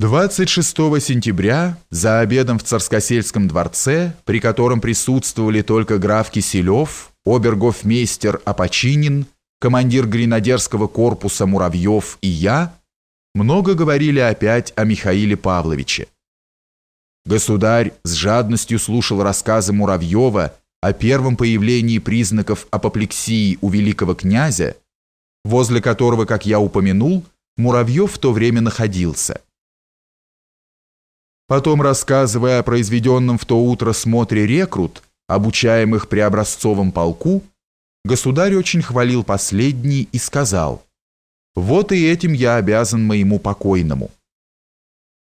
26 сентября за обедом в Царскосельском дворце, при котором присутствовали только граф Киселев, обергофмейстер Апочинин, командир гренадерского корпуса Муравьев и я, много говорили опять о Михаиле Павловиче. Государь с жадностью слушал рассказы Муравьева о первом появлении признаков апоплексии у великого князя, возле которого, как я упомянул, Муравьев в то время находился – Потом, рассказывая о произведенном в то утро смотре рекрут, обучаемых при образцовом полку, государь очень хвалил последний и сказал, «Вот и этим я обязан моему покойному».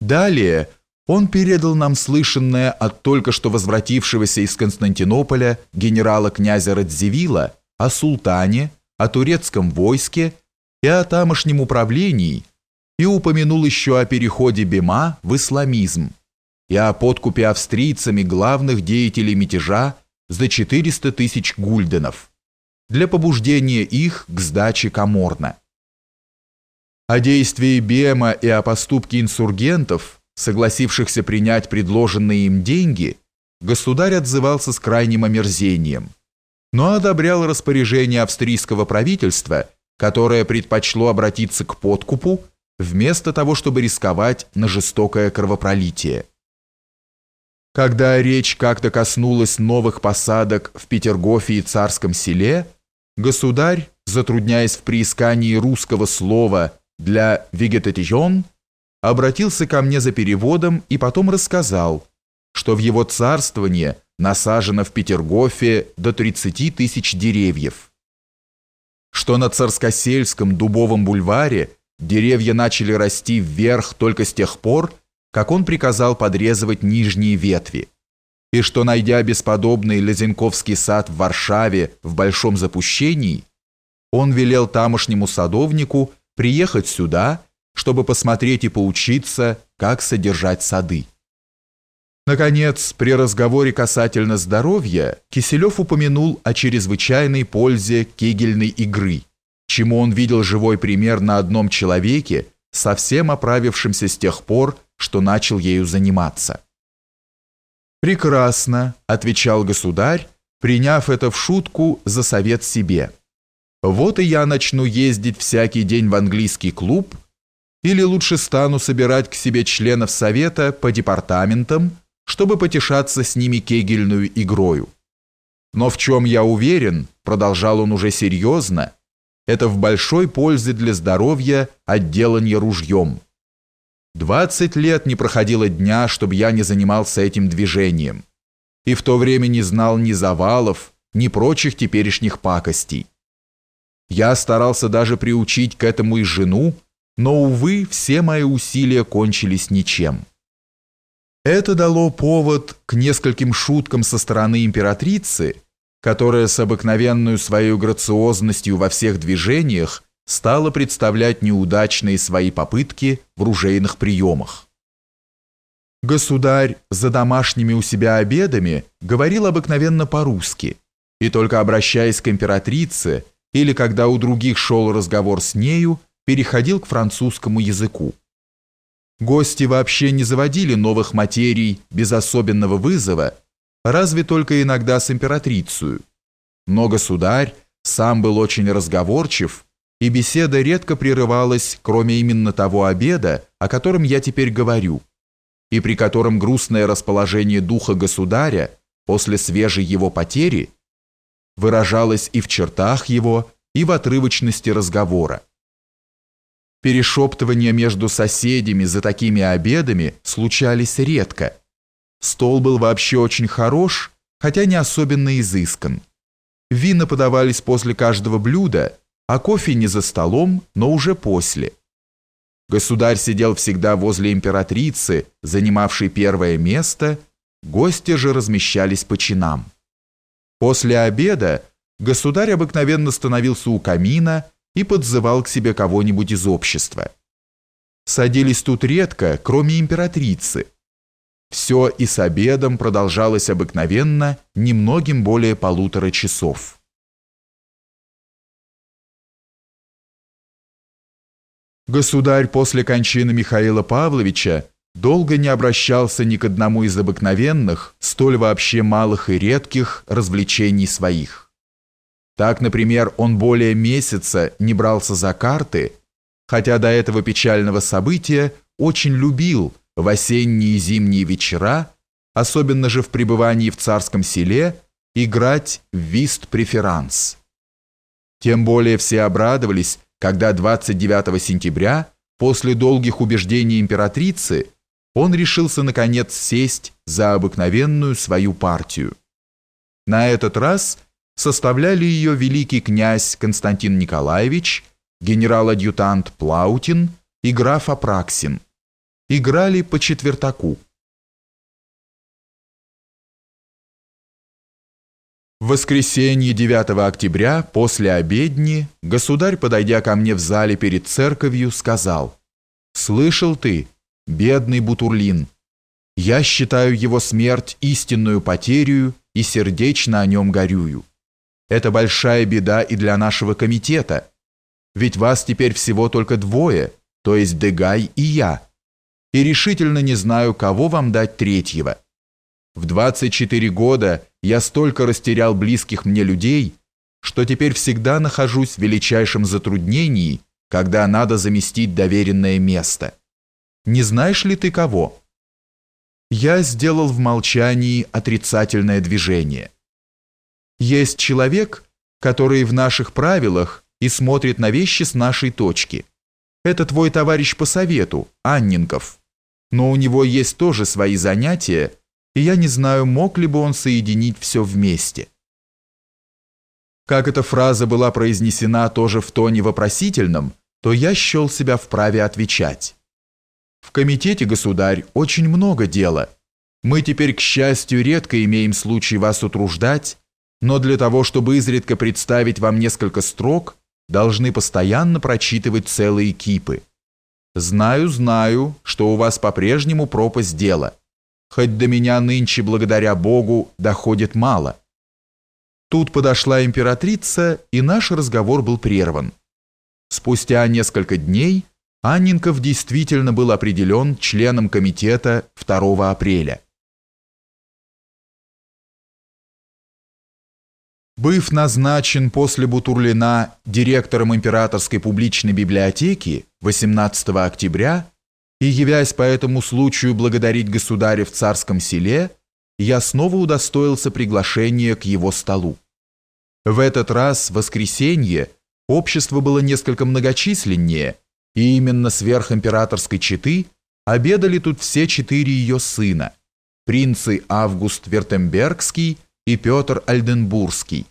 Далее он передал нам слышанное от только что возвратившегося из Константинополя генерала-князя Радзивилла о султане, о турецком войске и о тамошнем управлении – и упомянул еще о переходе Бема в исламизм и о подкупе австрийцами главных деятелей мятежа за 400 тысяч гульденов для побуждения их к сдаче Каморна. О действии Бема и о поступке инсургентов, согласившихся принять предложенные им деньги, государь отзывался с крайним омерзением, но одобрял распоряжение австрийского правительства, которое предпочло обратиться к подкупу вместо того, чтобы рисковать на жестокое кровопролитие. Когда речь как-то коснулась новых посадок в Петергофе и Царском селе, государь, затрудняясь в приискании русского слова для «вегетатион», обратился ко мне за переводом и потом рассказал, что в его царствование насажено в Петергофе до 30 тысяч деревьев, что на Царскосельском дубовом бульваре Деревья начали расти вверх только с тех пор, как он приказал подрезывать нижние ветви, и что, найдя бесподобный Лезенковский сад в Варшаве в большом запущении, он велел тамошнему садовнику приехать сюда, чтобы посмотреть и поучиться, как содержать сады. Наконец, при разговоре касательно здоровья, Киселев упомянул о чрезвычайной пользе кегельной игры – чему он видел живой пример на одном человеке, совсем оправившемся с тех пор, что начал ею заниматься. «Прекрасно», – отвечал государь, приняв это в шутку за совет себе. «Вот и я начну ездить всякий день в английский клуб, или лучше стану собирать к себе членов совета по департаментам, чтобы потешаться с ними кегельную игрою. Но в чем я уверен, продолжал он уже серьезно, это в большой пользе для здоровья отделание ружьем. 20 лет не проходило дня, чтобы я не занимался этим движением. И в то время не знал ни завалов, ни прочих теперешних пакостей. Я старался даже приучить к этому и жену, но, увы, все мои усилия кончились ничем. Это дало повод к нескольким шуткам со стороны императрицы, которая с обыкновенной своей грациозностью во всех движениях стала представлять неудачные свои попытки в ружейных приемах. Государь за домашними у себя обедами говорил обыкновенно по-русски, и только обращаясь к императрице или когда у других шел разговор с нею, переходил к французскому языку. Гости вообще не заводили новых материй без особенного вызова разве только иногда с императрицей. Но государь сам был очень разговорчив, и беседа редко прерывалась, кроме именно того обеда, о котором я теперь говорю, и при котором грустное расположение духа государя после свежей его потери выражалось и в чертах его, и в отрывочности разговора. Перешептывания между соседями за такими обедами случались редко – Стол был вообще очень хорош, хотя не особенно изыскан. Вина подавались после каждого блюда, а кофе не за столом, но уже после. Государь сидел всегда возле императрицы, занимавшей первое место, гости же размещались по чинам. После обеда государь обыкновенно становился у камина и подзывал к себе кого-нибудь из общества. Садились тут редко, кроме императрицы, все и с обедом продолжалось обыкновенно немногим более полутора часов. Государь после кончины Михаила Павловича долго не обращался ни к одному из обыкновенных, столь вообще малых и редких развлечений своих. Так, например, он более месяца не брался за карты, хотя до этого печального события очень любил в осенние и зимние вечера, особенно же в пребывании в царском селе, играть в вист-преферанс. Тем более все обрадовались, когда 29 сентября, после долгих убеждений императрицы, он решился наконец сесть за обыкновенную свою партию. На этот раз составляли ее великий князь Константин Николаевич, генерал-адъютант Плаутин и граф Апраксин. Играли по четвертаку. В воскресенье 9 октября после обедни государь, подойдя ко мне в зале перед церковью, сказал «Слышал ты, бедный Бутурлин, я считаю его смерть истинную потерю и сердечно о нем горюю. Это большая беда и для нашего комитета, ведь вас теперь всего только двое, то есть Дегай и я, и решительно не знаю, кого вам дать третьего». В 24 года я столько растерял близких мне людей, что теперь всегда нахожусь в величайшем затруднении, когда надо заместить доверенное место. Не знаешь ли ты кого? Я сделал в молчании отрицательное движение. Есть человек, который в наших правилах и смотрит на вещи с нашей точки. Это твой товарищ по совету, Анненков. Но у него есть тоже свои занятия, и я не знаю, мог ли бы он соединить все вместе. Как эта фраза была произнесена тоже в тоне вопросительном, то я счел себя вправе отвечать. В комитете, государь, очень много дела. Мы теперь, к счастью, редко имеем случай вас утруждать, но для того, чтобы изредка представить вам несколько строк, должны постоянно прочитывать целые кипы. Знаю, знаю, что у вас по-прежнему пропасть дела хоть до меня нынче, благодаря Богу, доходит мало. Тут подошла императрица, и наш разговор был прерван. Спустя несколько дней Анненков действительно был определен членом комитета 2 апреля. Быв назначен после Бутурлина директором Императорской публичной библиотеки 18 октября, и, явясь по этому случаю благодарить государя в царском селе, я снова удостоился приглашения к его столу. В этот раз, в воскресенье, общество было несколько многочисленнее, и именно сверхимператорской четы обедали тут все четыре ее сына, принцы Август Вертембергский и Петр Альденбургский,